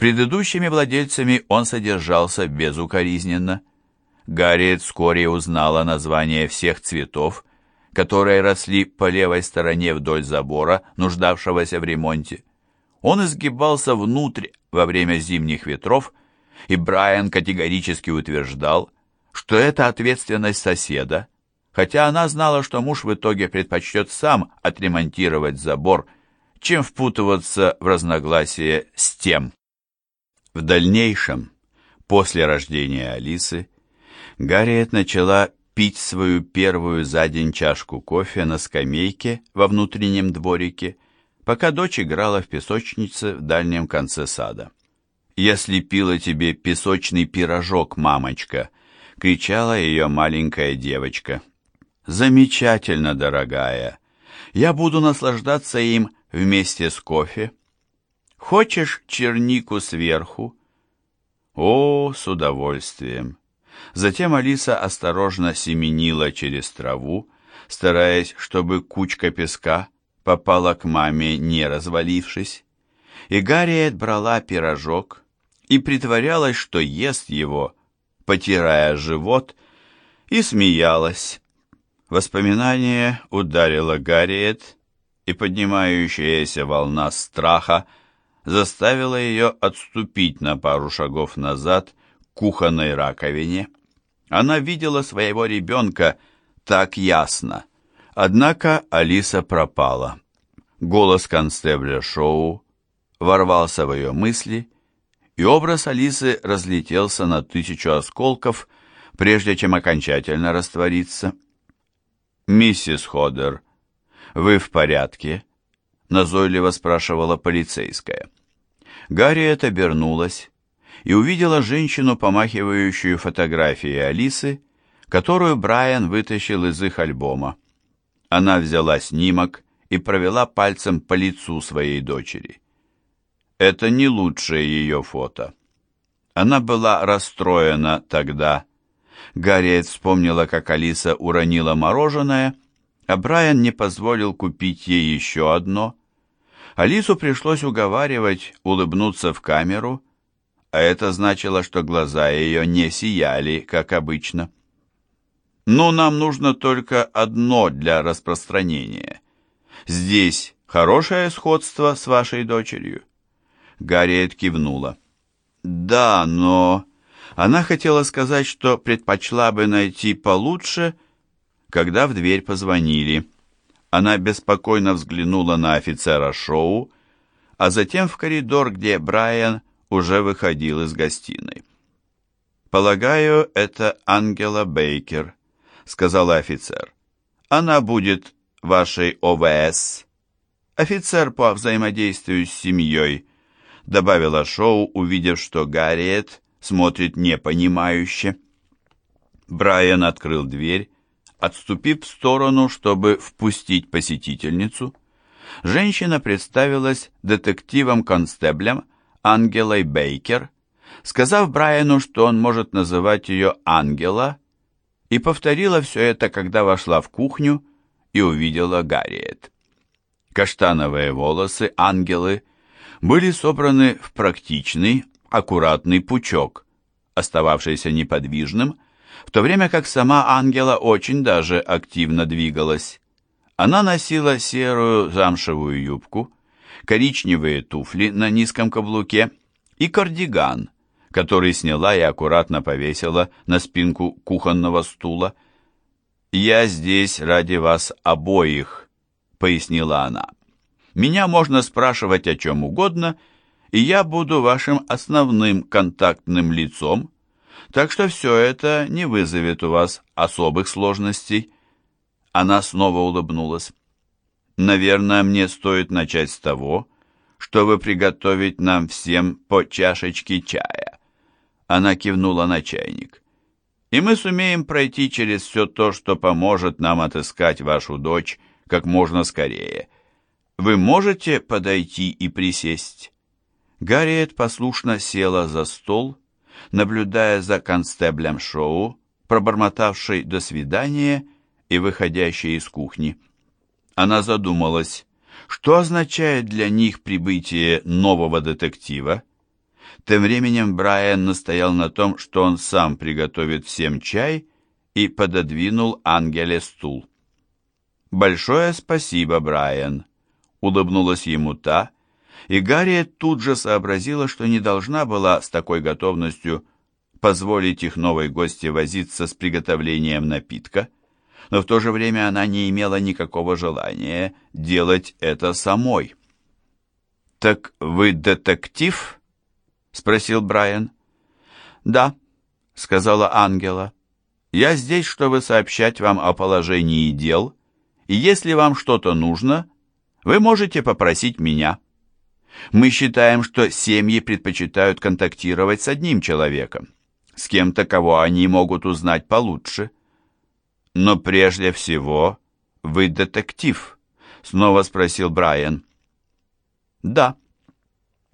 предыдущими владельцами он содержался безукоризненно. Гарриет вскоре узнала название всех цветов, которые росли по левой стороне вдоль забора, нуждавшегося в ремонте. Он изгибался внутрь во время зимних ветров, и Брайан категорически утверждал, что это ответственность соседа, хотя она знала, что муж в итоге предпочтет сам отремонтировать забор, чем впутываться в разногласия с тем. В дальнейшем, после рождения Алисы, Гарриет начала пить свою первую за день чашку кофе на скамейке во внутреннем дворике, пока дочь играла в песочнице в дальнем конце сада. «Я слепила тебе песочный пирожок, мамочка!» — кричала ее маленькая девочка. «Замечательно, дорогая! Я буду наслаждаться им вместе с кофе. Хочешь чернику сверху?» «О, с удовольствием!» Затем Алиса осторожно семенила через траву, стараясь, чтобы кучка песка попала к маме, не развалившись. И Гарриет брала пирожок и притворялась, что ест его, потирая живот, и смеялась. Воспоминание ударило Гарриет, и поднимающаяся волна страха заставила ее отступить на пару шагов назад к кухонной раковине. Она видела своего ребенка так ясно. Однако Алиса пропала. Голос констебля Шоу ворвался в ее мысли, и образ Алисы разлетелся на тысячу осколков, прежде чем окончательно раствориться. «Миссис Ходер, вы в порядке?» — назойливо спрашивала полицейская. Гарриет обернулась и увидела женщину, помахивающую фотографией Алисы, которую Брайан вытащил из их альбома. Она взяла снимок и провела пальцем по лицу своей дочери. Это не лучшее ее фото. Она была расстроена тогда. Гарриет вспомнила, как Алиса уронила мороженое, а Брайан не позволил купить ей еще одно. Алису пришлось уговаривать улыбнуться в камеру, а это значило, что глаза ее не сияли, как обычно. «Ну, нам нужно только одно для распространения. Здесь хорошее сходство с вашей дочерью?» Гарриет кивнула. «Да, но...» Она хотела сказать, что предпочла бы найти получше, когда в дверь позвонили. Она беспокойно взглянула на офицера шоу, а затем в коридор, где Брайан уже выходил из гостиной. «Полагаю, это Ангела Бейкер», — сказал офицер. «Она будет вашей ОВС». «Офицер по взаимодействию с семьей», — добавила Шоу, увидев, что Гарриет смотрит непонимающе. Брайан открыл дверь, отступив в сторону, чтобы впустить посетительницу. Женщина представилась детективом-констеблем Ангелой Бейкер, сказав Брайану, что он может называть ее Ангела, и повторила все это, когда вошла в кухню и увидела Гарриет. Каштановые волосы Ангелы были собраны в практичный, аккуратный пучок, остававшийся неподвижным, в то время как сама Ангела очень даже активно двигалась. Она носила серую замшевую юбку, коричневые туфли на низком каблуке и кардиган, который сняла и аккуратно повесила на спинку кухонного стула. «Я здесь ради вас обоих», — пояснила она. «Меня можно спрашивать о чем угодно, и я буду вашим основным контактным лицом, так что все это не вызовет у вас особых сложностей». Она снова улыбнулась. Наверное, мне стоит начать с того, чтобы приготовить нам всем по чашечке чая. Она кивнула на чайник. И мы сумеем пройти через все то, что поможет нам отыскать вашу дочь как можно скорее. Вы можете подойти и присесть? Гарриет послушно села за стол, наблюдая за констеблем шоу, пробормотавшей «до свидания» и выходящей из кухни. Она задумалась, что означает для них прибытие нового детектива. Тем временем Брайан настоял на том, что он сам приготовит всем чай и пододвинул Ангеле стул. «Большое спасибо, Брайан», — улыбнулась ему та, и Гарриет тут же сообразила, что не должна была с такой готовностью позволить их новой гости возиться с приготовлением напитка, но в то же время она не имела никакого желания делать это самой. «Так вы детектив?» — спросил Брайан. «Да», — сказала Ангела. «Я здесь, чтобы сообщать вам о положении дел, и если вам что-то нужно, вы можете попросить меня». Мы считаем, что семьи предпочитают контактировать с одним человеком, с кем-то, кого они могут узнать получше. Но прежде всего, вы детектив, снова спросил Брайан. Да.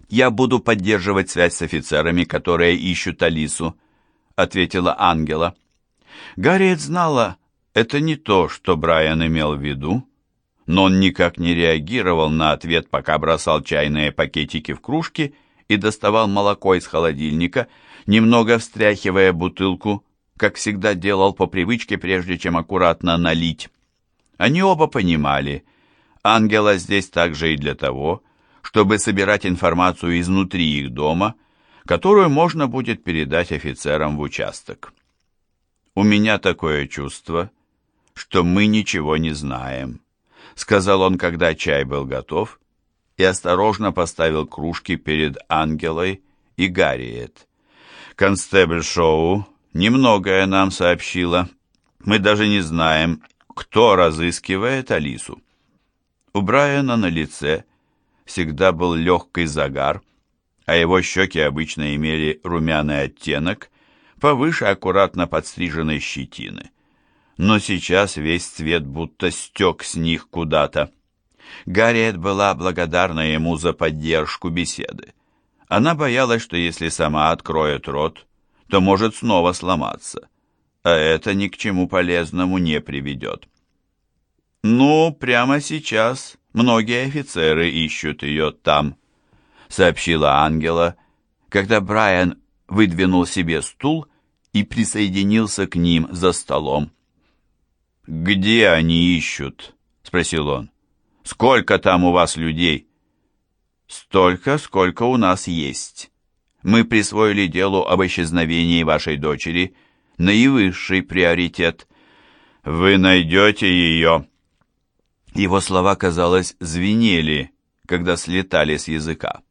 Я буду поддерживать связь с офицерами, которые ищут Алису, ответила Ангела. Гарриет знала, это не то, что Брайан имел в виду, но он никак не реагировал на ответ, пока бросал чайные пакетики в кружки и доставал молоко из холодильника, немного встряхивая бутылку, как всегда делал по привычке, прежде чем аккуратно налить. Они оба понимали, ангела здесь также и для того, чтобы собирать информацию изнутри их дома, которую можно будет передать офицерам в участок. «У меня такое чувство, что мы ничего не знаем», сказал он, когда чай был готов, и осторожно поставил кружки перед Ангелой и Гарриет. Констебль Шоу немногое нам сообщила. Мы даже не знаем, кто разыскивает Алису. У Брайана на лице всегда был легкий загар, а его щеки обычно имели румяный оттенок, повыше аккуратно подстриженной щетины но сейчас весь цвет будто стек с них куда-то. Гарриет была благодарна ему за поддержку беседы. Она боялась, что если сама откроет рот, то может снова сломаться, а это ни к чему полезному не приведет. «Ну, прямо сейчас многие офицеры ищут ее там», — сообщила Ангела, когда Брайан выдвинул себе стул и присоединился к ним за столом. «Где они ищут?» — спросил он. «Сколько там у вас людей?» «Столько, сколько у нас есть. Мы присвоили делу об исчезновении вашей дочери наивысший приоритет. Вы найдете ее». Его слова, казалось, звенели, когда слетали с языка.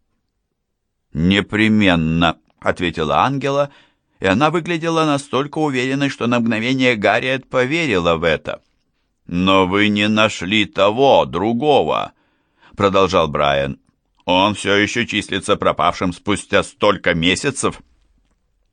«Непременно», — ответила Ангела, — и она выглядела настолько уверенной, что на мгновение Гарриет поверила в это. «Но вы не нашли того, другого», — продолжал Брайан. «Он все еще числится пропавшим спустя столько месяцев».